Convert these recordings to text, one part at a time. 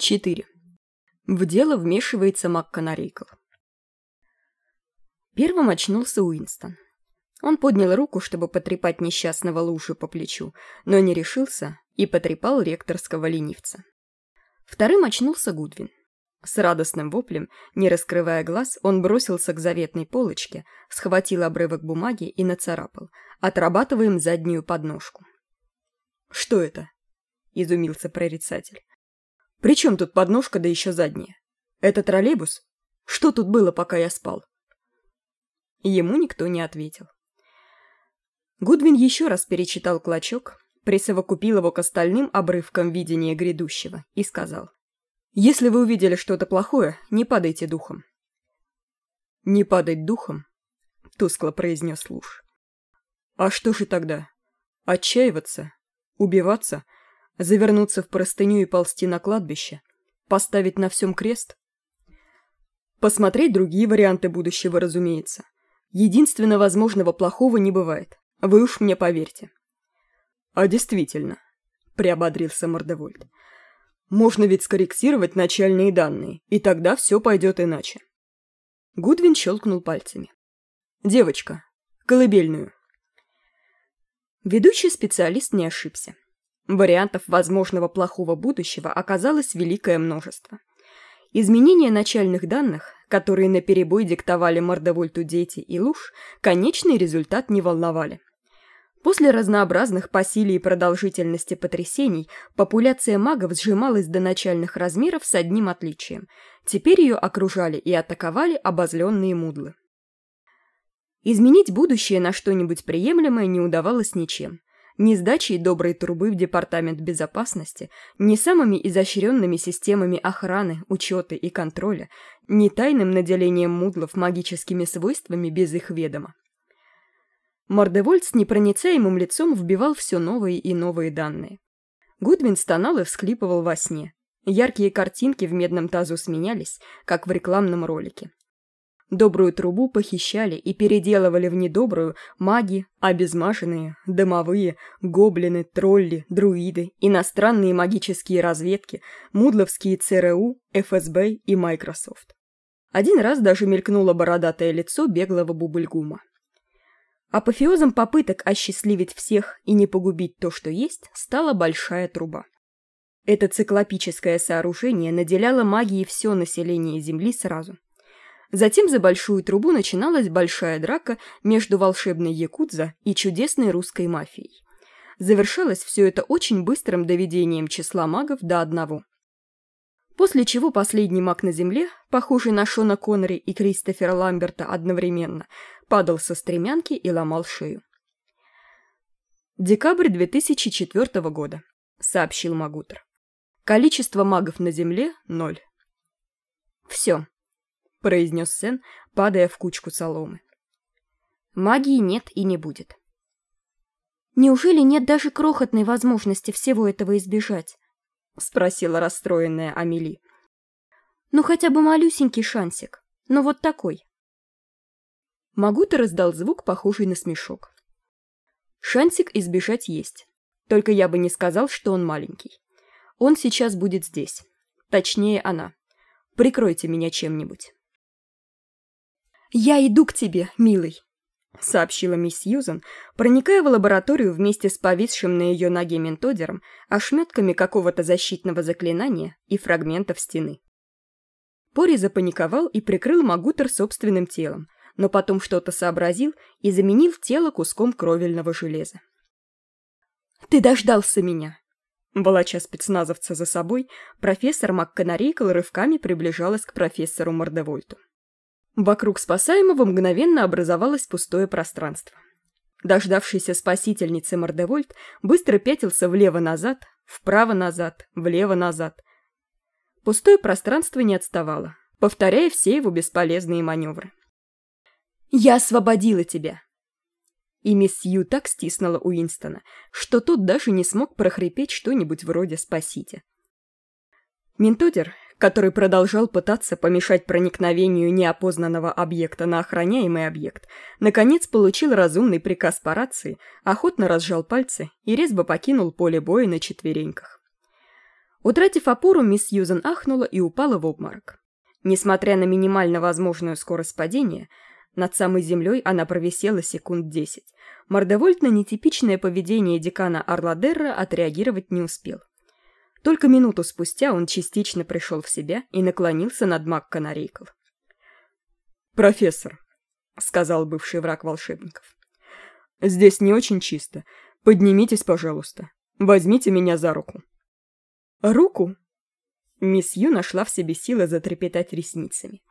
4. В дело вмешивается МакКонарейкл. Первым очнулся Уинстон. Он поднял руку, чтобы потрепать несчастного лужи по плечу, но не решился и потрепал ректорского ленивца. Вторым очнулся Гудвин. С радостным воплем, не раскрывая глаз, он бросился к заветной полочке, схватил обрывок бумаги и нацарапал. Отрабатываем заднюю подножку. «Что это?» — изумился прорицатель. При чем тут подножка, да еще задняя? Это троллейбус? Что тут было, пока я спал?» Ему никто не ответил. Гудвин еще раз перечитал клочок, присовокупил его к остальным обрывкам видения грядущего и сказал. «Если вы увидели что-то плохое, не падайте духом». «Не падать духом?» — тускло произнес Луж. «А что же тогда? Отчаиваться? Убиваться?» Завернуться в простыню и ползти на кладбище, поставить на всем крест. Посмотреть другие варианты будущего, разумеется. Единственно возможного плохого не бывает, вы уж мне поверьте. А действительно, приободрился Мордевольд, можно ведь скорректировать начальные данные, и тогда все пойдет иначе. Гудвин щелкнул пальцами. «Девочка, колыбельную». Ведущий специалист не ошибся. Вариантов возможного плохого будущего оказалось великое множество. Изменения начальных данных, которые наперебой диктовали Мордовольту дети и Луж, конечный результат не волновали. После разнообразных по силе и продолжительности потрясений популяция магов сжималась до начальных размеров с одним отличием. Теперь ее окружали и атаковали обозленные мудлы. Изменить будущее на что-нибудь приемлемое не удавалось ничем ни сдачей доброй трубы в Департамент безопасности, ни самыми изощренными системами охраны, учета и контроля, ни тайным наделением мудлов магическими свойствами без их ведома. Мордевольт с непроницаемым лицом вбивал все новые и новые данные. Гудвин стонал и всхлипывал во сне. Яркие картинки в медном тазу сменялись, как в рекламном ролике. Добрую трубу похищали и переделывали в недобрую маги, обезмашенные, домовые, гоблины, тролли, друиды, иностранные магические разведки, мудловские ЦРУ, ФСБ и Microsoft. Один раз даже мелькнуло бородатое лицо беглого бубльгума. Апофеозом попыток осчастливить всех и не погубить то, что есть, стала большая труба. Это циклопическое сооружение наделяло магией все население Земли сразу – Затем за большую трубу начиналась большая драка между волшебной якудза и чудесной русской мафией. Завершалось все это очень быстрым доведением числа магов до одного. После чего последний маг на земле, похожий на Шона Коннери и Кристофера Ламберта одновременно, падал со стремянки и ломал шею. «Декабрь 2004 года», — сообщил Магутер. «Количество магов на Земле — ноль». «Все», — произнес Сен, падая в кучку соломы. «Магии нет и не будет». «Неужели нет даже крохотной возможности всего этого избежать?» — спросила расстроенная Амели. «Ну, хотя бы малюсенький шансик, но вот такой». Магута раздал звук, похожий на смешок. «Шансик избежать есть, только я бы не сказал, что он маленький. Он сейчас будет здесь. Точнее, она. Прикройте меня чем-нибудь». «Я иду к тебе, милый», — сообщила мисс Сьюзан, проникая в лабораторию вместе с повисшим на ее ноге ментодером, ошметками какого-то защитного заклинания и фрагментов стены. Пори запаниковал и прикрыл Магутер собственным телом, но потом что-то сообразил и заменил тело куском кровельного железа. «Ты дождался меня!» Волоча спецназовца за собой, профессор МакКонарейкл рывками приближалась к профессору Мордевольту. Вокруг спасаемого мгновенно образовалось пустое пространство. Дождавшийся спасительницы Мордевольт быстро пятился влево-назад, вправо-назад, влево-назад. Пустое пространство не отставало, повторяя все его бесполезные маневры. «Я освободила тебя!» И мисс Сью так стиснула Уинстона, что тот даже не смог прохрипеть что-нибудь вроде «спасите». Ментодер, который продолжал пытаться помешать проникновению неопознанного объекта на охраняемый объект, наконец получил разумный приказ по рации, охотно разжал пальцы и резво покинул поле боя на четвереньках. Утратив опору, мисс Сьюзен ахнула и упала в обморок. Несмотря на минимально возможную скорость падения, над самой землей она провисела секунд десять. Мордовольт на нетипичное поведение декана Арладерра отреагировать не успел. Только минуту спустя он частично пришел в себя и наклонился над МакКонарейкл. «Профессор», — сказал бывший враг волшебников, — «здесь не очень чисто. Поднимитесь, пожалуйста. Возьмите меня за руку». «Руку?» Мисс Ю нашла в себе силы затрепетать ресницами.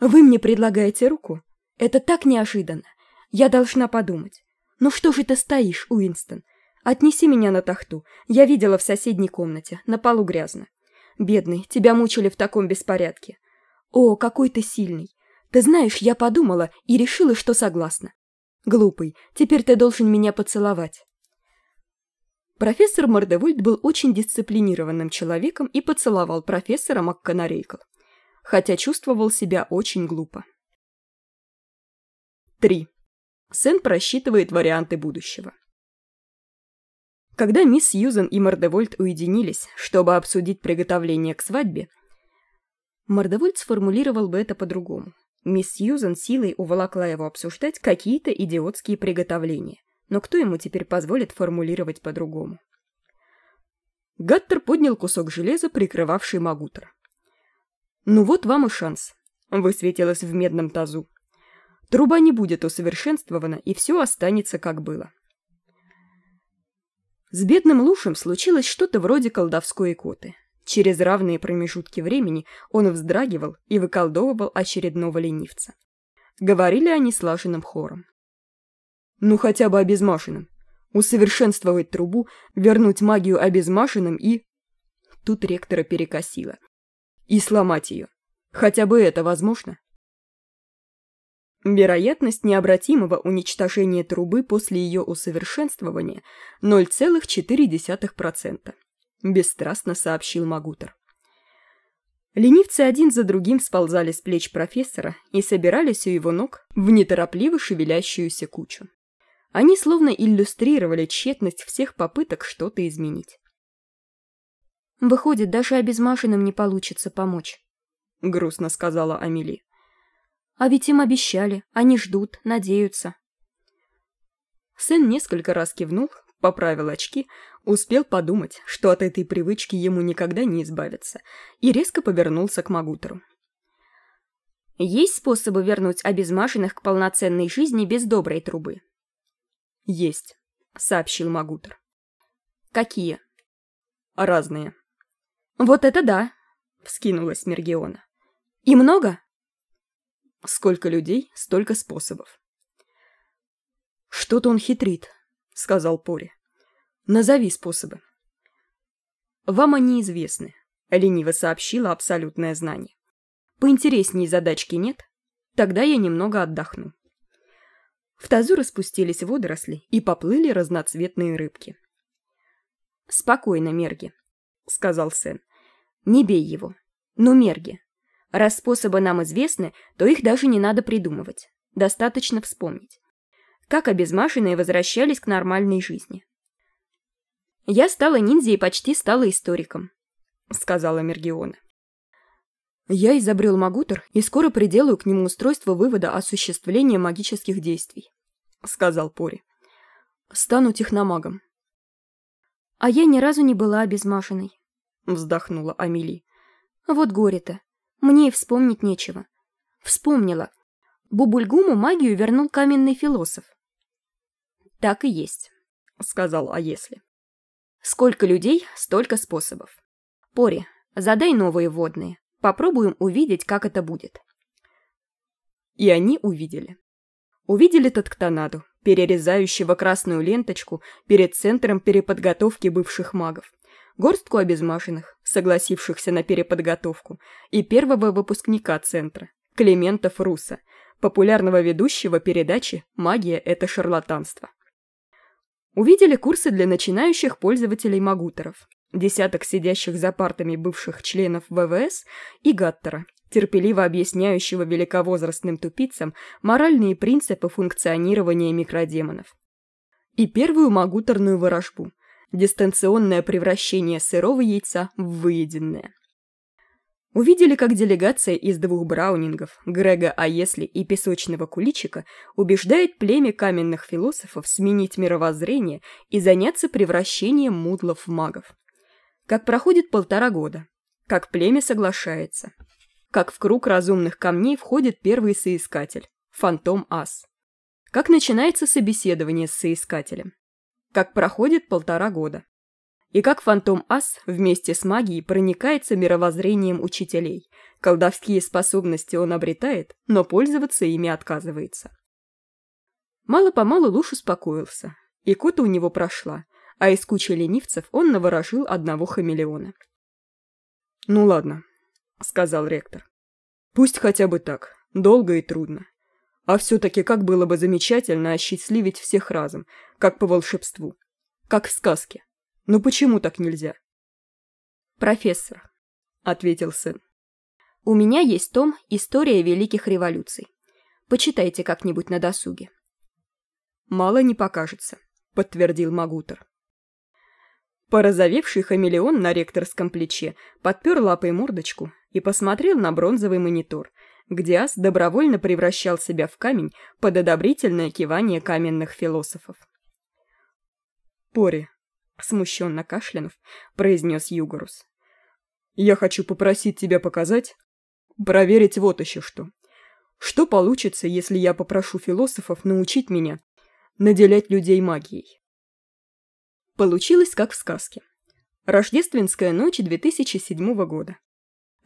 «Вы мне предлагаете руку? Это так неожиданно. Я должна подумать. Ну что же ты стоишь, Уинстон? Отнеси меня на тахту. Я видела в соседней комнате, на полу грязно. Бедный, тебя мучили в таком беспорядке. О, какой ты сильный. Ты знаешь, я подумала и решила, что согласна. Глупый, теперь ты должен меня поцеловать. Профессор Мордевольд был очень дисциплинированным человеком и поцеловал профессора МакКонарейкл, хотя чувствовал себя очень глупо. 3. Сэн просчитывает варианты будущего. Когда мисс Сьюзен и Мордевольд уединились, чтобы обсудить приготовление к свадьбе, Мордевольд сформулировал бы это по-другому. Мисс Сьюзен силой уволокла его обсуждать какие-то идиотские приготовления, но кто ему теперь позволит формулировать по-другому? Гаттер поднял кусок железа, прикрывавший Магутер. «Ну вот вам и шанс», — высветилось в медном тазу. «Труба не будет усовершенствована, и все останется как было». С бедным Лушем случилось что-то вроде колдовской икоты. Через равные промежутки времени он вздрагивал и выколдовывал очередного ленивца. Говорили они слаженным хором. Ну хотя бы обезмашенным. Усовершенствовать трубу, вернуть магию обезмашенным и... Тут ректора перекосило. И сломать ее. Хотя бы это возможно? Вероятность необратимого уничтожения трубы после ее усовершенствования 0,4%, бесстрастно сообщил Магутер. Ленивцы один за другим сползали с плеч профессора и собирались у его ног в неторопливо шевелящуюся кучу. Они словно иллюстрировали тщетность всех попыток что-то изменить. «Выходит, даже обезмашенным не получится помочь», — грустно сказала Амели. А ведь им обещали, они ждут, надеются. Сын несколько раз кивнул, поправил очки, успел подумать, что от этой привычки ему никогда не избавиться, и резко повернулся к Магутеру. «Есть способы вернуть обезмашенных к полноценной жизни без доброй трубы?» «Есть», — сообщил Магутер. «Какие?» «Разные». «Вот это да!» — вскинулась Мергиона. «И много?» Сколько людей, столько способов. «Что-то он хитрит», — сказал Пори. «Назови способы». «Вам они известны», — лениво сообщила абсолютное знание. «Поинтересней задачки нет? Тогда я немного отдохну». В тазу распустились водоросли и поплыли разноцветные рыбки. «Спокойно, Мерги», — сказал Сэн. «Не бей его. Ну, Мерги, Раз способы нам известны, то их даже не надо придумывать. Достаточно вспомнить. Как обезмашенные возвращались к нормальной жизни. «Я стала ниндзя и почти стала историком», — сказала Мергиона. «Я изобрел Магутер и скоро приделаю к нему устройство вывода осуществления магических действий», — сказал Пори. «Стану техномагом». «А я ни разу не была обезмашенной», — вздохнула Амели. «Вот горе-то. Мне и вспомнить нечего. Вспомнила. Бубульгуму магию вернул каменный философ. Так и есть, сказал А если. Сколько людей, столько способов. Пори, задай новые водные. Попробуем увидеть, как это будет. И они увидели. Увидели Татканаду, перерезающего красную ленточку перед центром переподготовки бывших магов горстку обезмашенных, согласившихся на переподготовку, и первого выпускника центра, Климента Фруса, популярного ведущего передачи «Магия – это шарлатанство». Увидели курсы для начинающих пользователей магутеров, десяток сидящих за партами бывших членов ВВС и Гаттера, терпеливо объясняющего великовозрастным тупицам моральные принципы функционирования микродемонов. И первую магутерную ворожбу, дистанционное превращение сырого яйца в выеденное. Увидели, как делегация из двух браунингов, Грега Аесли и песочного куличика, убеждает племя каменных философов сменить мировоззрение и заняться превращением мудлов в магов. Как проходит полтора года, как племя соглашается, как в круг разумных камней входит первый соискатель, фантом Ас. Как начинается собеседование с соискателем. Как проходит полтора года и как фантом Ас вместе с магией проникается мировоззрением учителей. Колдовские способности он обретает, но пользоваться ими отказывается. Мало-помалу Луш успокоился, и кота у него прошла, а из кучи ленивцев он наворожил одного хамелеона. «Ну ладно», — сказал ректор. «Пусть хотя бы так, долго и трудно. А все-таки как было бы замечательно осчастливить всех разом, как по волшебству, как в сказке. Ну почему так нельзя? Профессор, ответил сын. У меня есть том «История великих революций». Почитайте как-нибудь на досуге. Мало не покажется, подтвердил Магутер. Порозовевший хамелеон на ректорском плече подпер лапой мордочку и посмотрел на бронзовый монитор, где ас добровольно превращал себя в камень под одобрительное кивание каменных философов. «Пори, смущенно кашлянув, произнес Югорус. «Я хочу попросить тебя показать, проверить вот еще что. Что получится, если я попрошу философов научить меня наделять людей магией?» Получилось, как в сказке. Рождественская ночь 2007 года.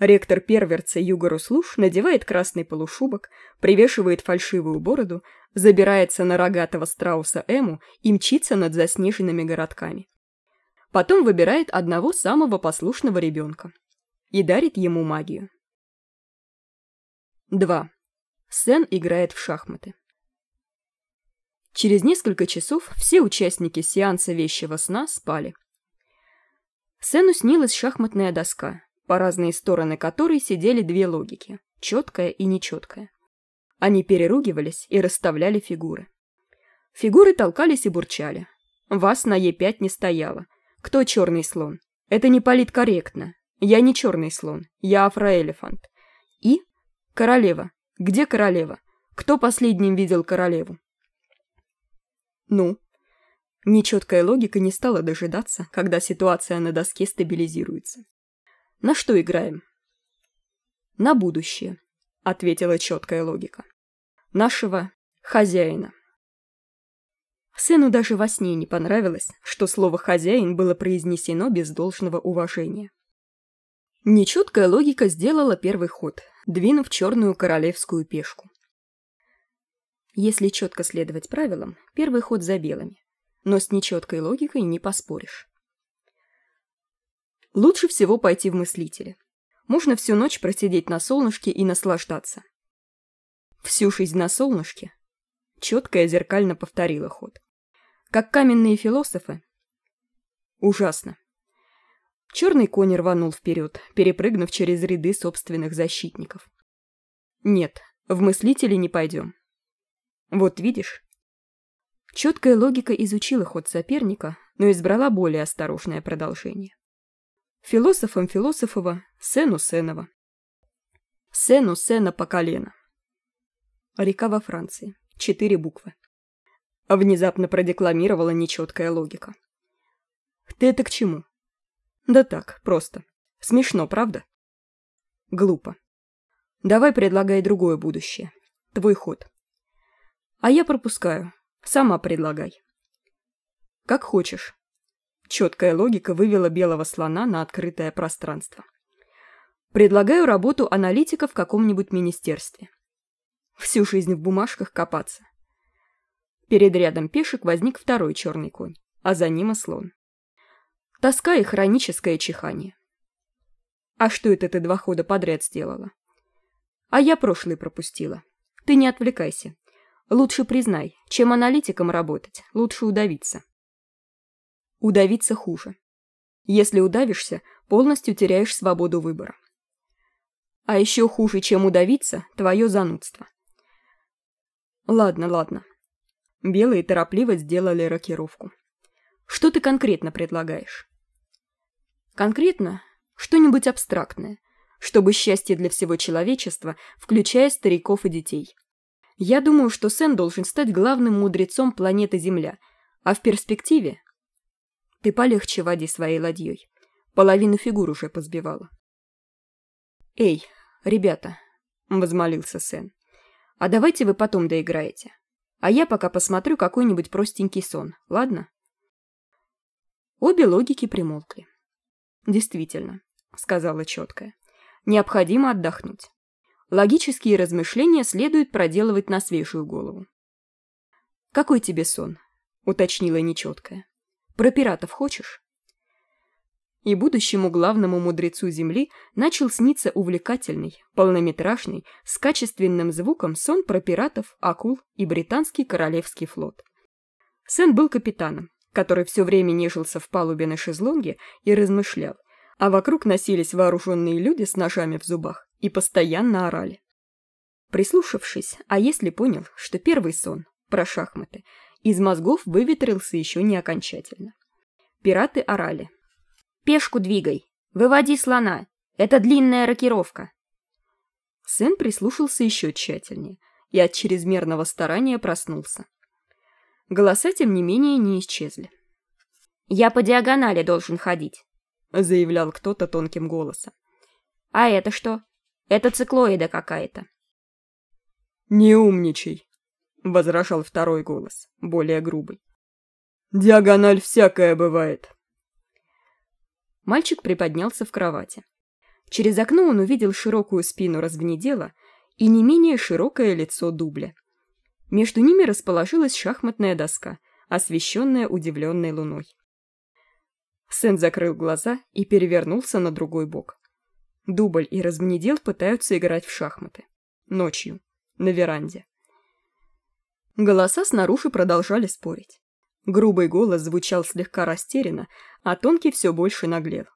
Ректор перверца Югорус Луш надевает красный полушубок, привешивает фальшивую бороду, забирается на рогатого страуса Эму и мчится над заснеженными городками. Потом выбирает одного самого послушного ребенка и дарит ему магию. 2. Сен играет в шахматы. Через несколько часов все участники сеанса вещего сна спали. Сену снилась шахматная доска, по разные стороны которой сидели две логики – четкая и нечеткая. Они переругивались и расставляли фигуры. Фигуры толкались и бурчали. Вас на Е5 не стояло, кто черный слон? Это не политкорректно. Я не черный слон, я афроэлефант. И? Королева. Где королева? Кто последним видел королеву? Ну? Нечеткая логика не стала дожидаться, когда ситуация на доске стабилизируется. На что играем? На будущее, ответила четкая логика. Нашего хозяина. Сыну даже во сне не понравилось, что слово «хозяин» было произнесено без должного уважения. Нечеткая логика сделала первый ход, двинув черную королевскую пешку. Если четко следовать правилам, первый ход за белыми, но с нечеткой логикой не поспоришь. Лучше всего пойти в мыслители. Можно всю ночь просидеть на солнышке и наслаждаться. Всю жизнь на солнышке четко и зеркально повторила ход. Как каменные философы. Ужасно. Черный конь рванул вперед, перепрыгнув через ряды собственных защитников. Нет, в мыслители не пойдем. Вот видишь? Четкая логика изучила ход соперника, но избрала более осторожное продолжение. Философом Философова, Сену Сенова. Сену Сена по колено. Река во Франции. Четыре буквы. Внезапно продекламировала нечеткая логика. Ты это к чему? Да так, просто. Смешно, правда? Глупо. Давай предлагай другое будущее. Твой ход. А я пропускаю. Сама предлагай. Как хочешь. Четкая логика вывела белого слона на открытое пространство. Предлагаю работу аналитика в каком-нибудь министерстве. Всю жизнь в бумажках копаться. Перед рядом пешек возник второй черный конь, а за ним и слон. Тоска и хроническое чихание. А что это ты два хода подряд сделала? А я прошлый пропустила. Ты не отвлекайся. Лучше признай, чем аналитиком работать, лучше удавиться. Удавиться хуже. Если удавишься, полностью теряешь свободу выбора. А еще хуже, чем удавиться, твое занудство. Ладно, ладно. Белые торопливо сделали рокировку. Что ты конкретно предлагаешь? Конкретно что-нибудь абстрактное, чтобы счастье для всего человечества, включая стариков и детей. Я думаю, что Сен должен стать главным мудрецом планеты Земля, а в перспективе... Ты полегче води своей ладьей. Половину фигур уже позбивала. «Эй, ребята», — возмолился Сен, — «а давайте вы потом доиграете. А я пока посмотрю какой-нибудь простенький сон, ладно?» Обе логики примолкли. «Действительно», — сказала четкая, — «необходимо отдохнуть. Логические размышления следует проделывать на свежую голову. «Какой тебе сон?» — уточнила нечеткая. «Про пиратов хочешь?» И будущему главному мудрецу Земли начал сниться увлекательный, полнометражный, с качественным звуком сон про пиратов, акул и британский королевский флот. Сэн был капитаном, который все время нежился в палубе на шезлонге и размышлял, а вокруг носились вооруженные люди с ножами в зубах и постоянно орали. Прислушавшись, а если понял, что первый сон, про шахматы, из мозгов выветрился еще не окончательно. Пираты орали. «Пешку двигай! Выводи слона! Это длинная рокировка!» Сын прислушался еще тщательнее и от чрезмерного старания проснулся. Голоса, тем не менее, не исчезли. «Я по диагонали должен ходить», — заявлял кто-то тонким голосом. «А это что? Это циклоида какая-то». «Не умничай», — возражал второй голос, более грубый. «Диагональ всякое бывает». Мальчик приподнялся в кровати. Через окно он увидел широкую спину развнедела и не менее широкое лицо дубля. Между ними расположилась шахматная доска, освещенная удивленной луной. Сэн закрыл глаза и перевернулся на другой бок. Дубль и размнедел пытаются играть в шахматы. Ночью. На веранде. Голоса снаружи продолжали спорить. Грубый голос звучал слегка растерянно, а тонкий все больше наглел.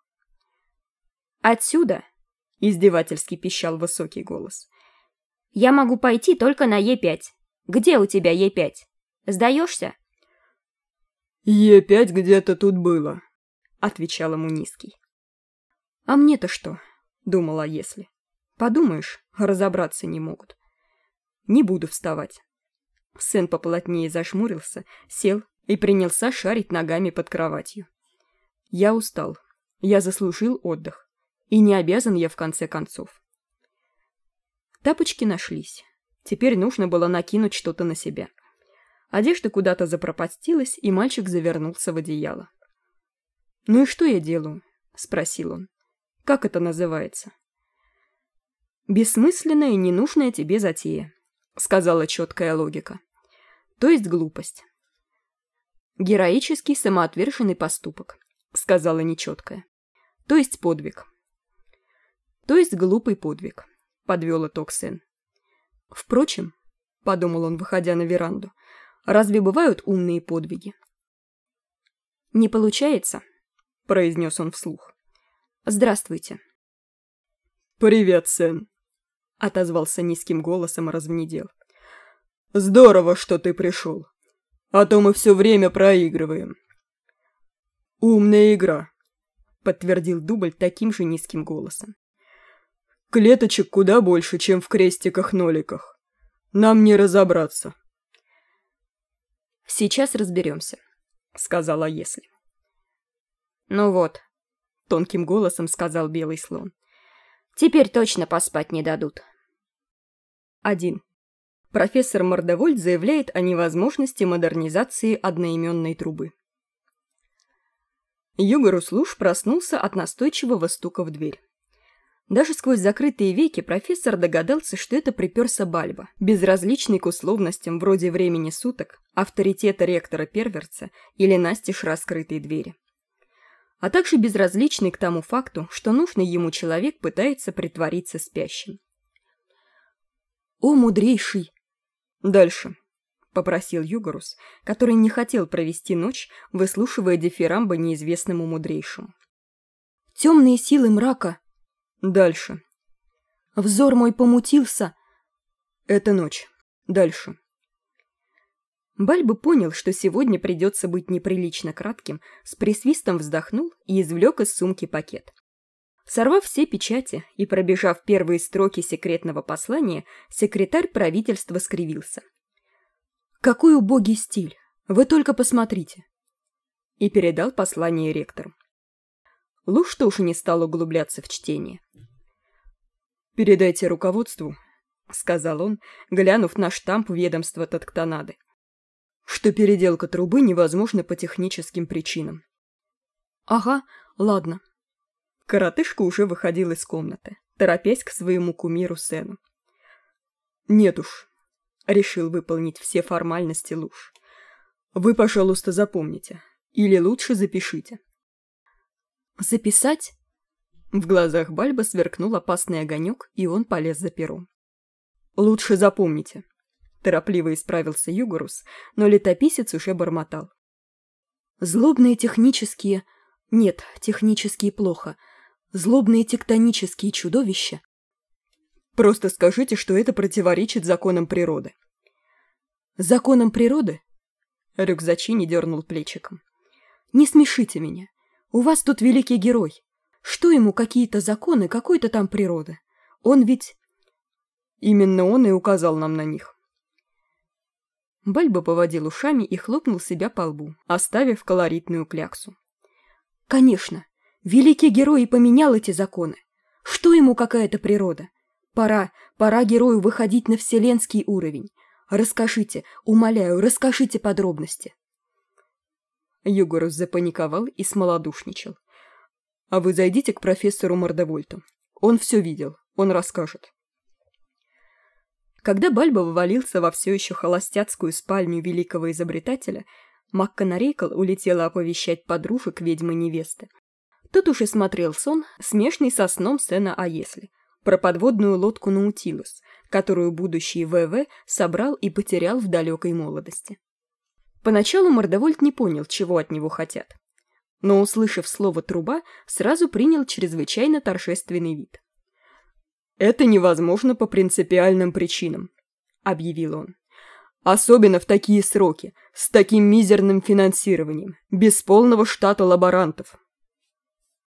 «Отсюда!» — издевательски пищал высокий голос. «Я могу пойти только на Е5. Где у тебя Е5? Сдаешься?» «Е5 где-то тут было», — отвечал ему низкий. «А мне-то что?» — думала если. «Подумаешь, разобраться не могут. Не буду вставать». Сын поплотнее зашмурился, сел и принялся шарить ногами под кроватью. Я устал. Я заслужил отдых. И не обязан я в конце концов. Тапочки нашлись. Теперь нужно было накинуть что-то на себя. Одежда куда-то запропастилась, и мальчик завернулся в одеяло. «Ну и что я делаю?» — спросил он. «Как это называется?» «Бессмысленная и ненужная тебе затея», — сказала четкая логика. «То есть глупость». «Героический самоотверженный поступок», — сказала нечеткая. «То есть подвиг». «То есть глупый подвиг», — подвел итог сын. «Впрочем», — подумал он, выходя на веранду, — «разве бывают умные подвиги?» «Не получается», — произнес он вслух. «Здравствуйте». «Привет, сын», — отозвался низким голосом развнедел. «Здорово, что ты пришел. А то мы все время проигрываем». «Умная игра», — подтвердил Дубль таким же низким голосом. «Клеточек куда больше, чем в крестиках-ноликах. Нам не разобраться». «Сейчас разберемся», — сказала Если. «Ну вот», — тонким голосом сказал белый слон. «Теперь точно поспать не дадут». Один. Профессор Мордовольт заявляет о невозможности модернизации одноименной трубы. Югору Служ проснулся от настойчивого стука в дверь. Даже сквозь закрытые веки профессор догадался, что это приперся Бальба, безразличный к условностям вроде времени суток, авторитета ректора Перверца или настежь раскрытой двери а также безразличный к тому факту, что нужный ему человек пытается притвориться спящим. «О, мудрейший!» «Дальше», — попросил Югорус, который не хотел провести ночь, выслушивая дифирамбы неизвестному мудрейшему. «Темные силы мрака!» «Дальше». «Взор мой помутился!» «Это ночь. Дальше». Бальбы понял, что сегодня придется быть неприлично кратким, с присвистом вздохнул и извлек из сумки пакет. Сорвав все печати и пробежав первые строки секретного послания, секретарь правительства скривился. «Какой убогий стиль! Вы только посмотрите!» И передал послание ректору. Луж тоже не стал углубляться в чтение. «Передайте руководству», — сказал он, глянув на штамп ведомства Татканады, «что переделка трубы невозможна по техническим причинам». «Ага, ладно», Коротышка уже выходил из комнаты, торопясь к своему кумиру Сену. «Нет уж», — решил выполнить все формальности Луж. «Вы, пожалуйста, запомните. Или лучше запишите». «Записать?» В глазах Бальба сверкнул опасный огонек, и он полез за пером. «Лучше запомните», — торопливо исправился Югорус, но летописец уже бормотал. «Злобные технические...» «Нет, технические плохо злобные тектонические чудовища. Просто скажите, что это противоречит законам природы. Законам природы? Рюкзачини дернул плечиком. Не смешите меня. У вас тут великий герой. Что ему какие-то законы какой-то там природы? Он ведь... Именно он и указал нам на них. Бальба поводил ушами и хлопнул себя по лбу, оставив колоритную кляксу. «Конечно, Великий герой и поменял эти законы. Что ему какая-то природа? Пора, пора герою выходить на вселенский уровень. Расскажите, умоляю, расскажите подробности. Югорус запаниковал и смолодушничал. А вы зайдите к профессору Мордовольту. Он все видел, он расскажет. Когда Бальба вывалился во все еще холостяцкую спальню великого изобретателя, Макканарейкл улетела оповещать подружек ведьмы-невесты, Тут уж и смотрел сон, смешный со сном сцена «А если?» про подводную лодку «Наутилус», которую будущий ВВ собрал и потерял в далекой молодости. Поначалу Мордовольт не понял, чего от него хотят. Но, услышав слово «труба», сразу принял чрезвычайно торжественный вид. «Это невозможно по принципиальным причинам», — объявил он. «Особенно в такие сроки, с таким мизерным финансированием, без полного штата лаборантов,